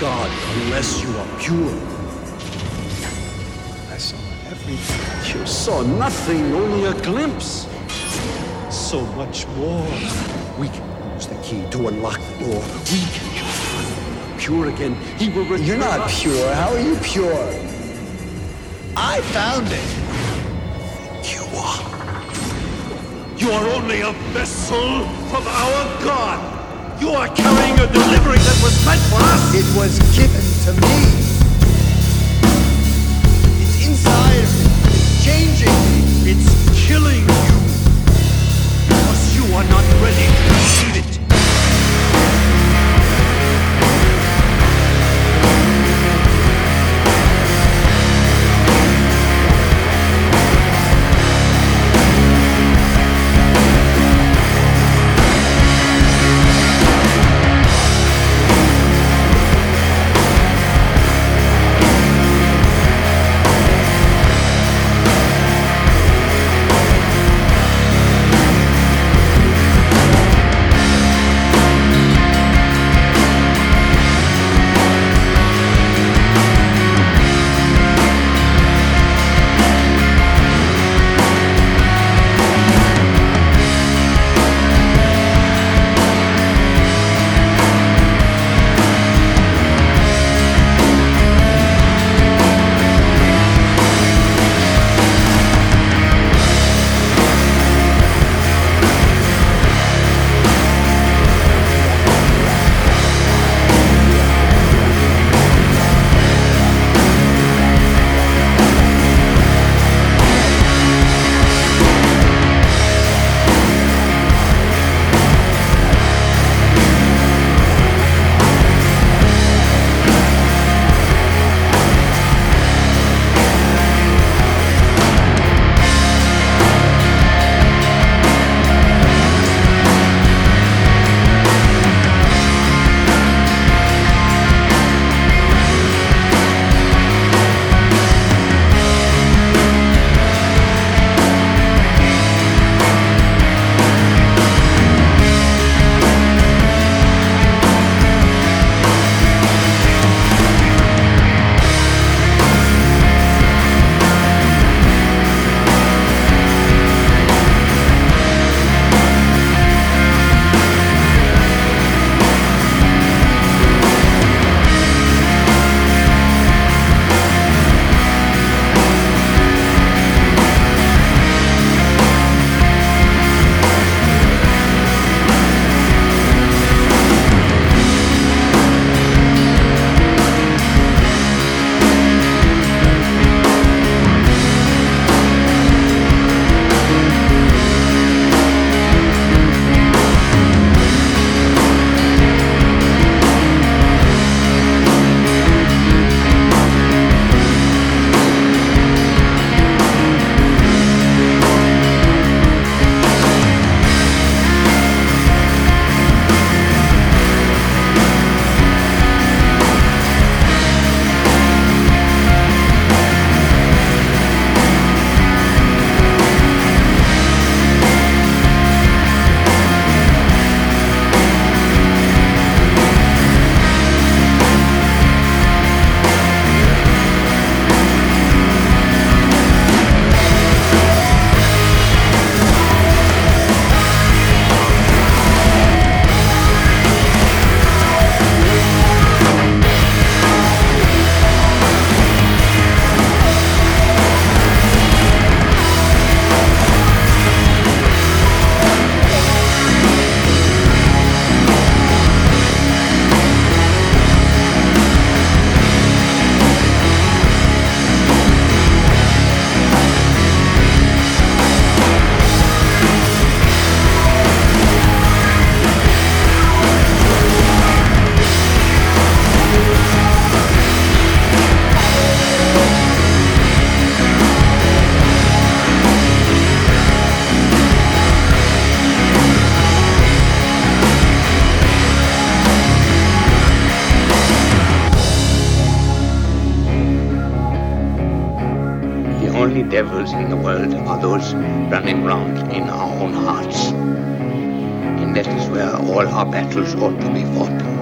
God unless you are pure. I saw everything. You saw nothing, only a glimpse. So much more. We can use the key to unlock the door. We can pure again. He will return. You're not pure. How are you pure? I found it. You are. You are only a vessel from our God. You are carrying a delivery that was meant for us. It was given to me. Only devils in the world are those running round in our own hearts. And that is where all our battles ought to be fought.